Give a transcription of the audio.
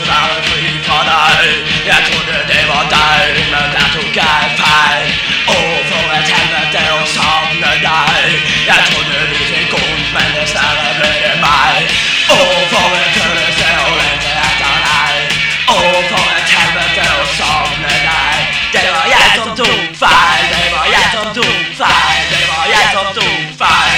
så var det fri for dig Jeg troede det var dig, men der tog jeg fejl Og for at handle det og savne dig Jeg troede vi fik grund, men det snart blev det mig Og for at følelse og længte efter dig Og for at handle det og savne dig Det var jeg som tog fejl, det var jeg som tog fejl, det var jeg som tog fejl.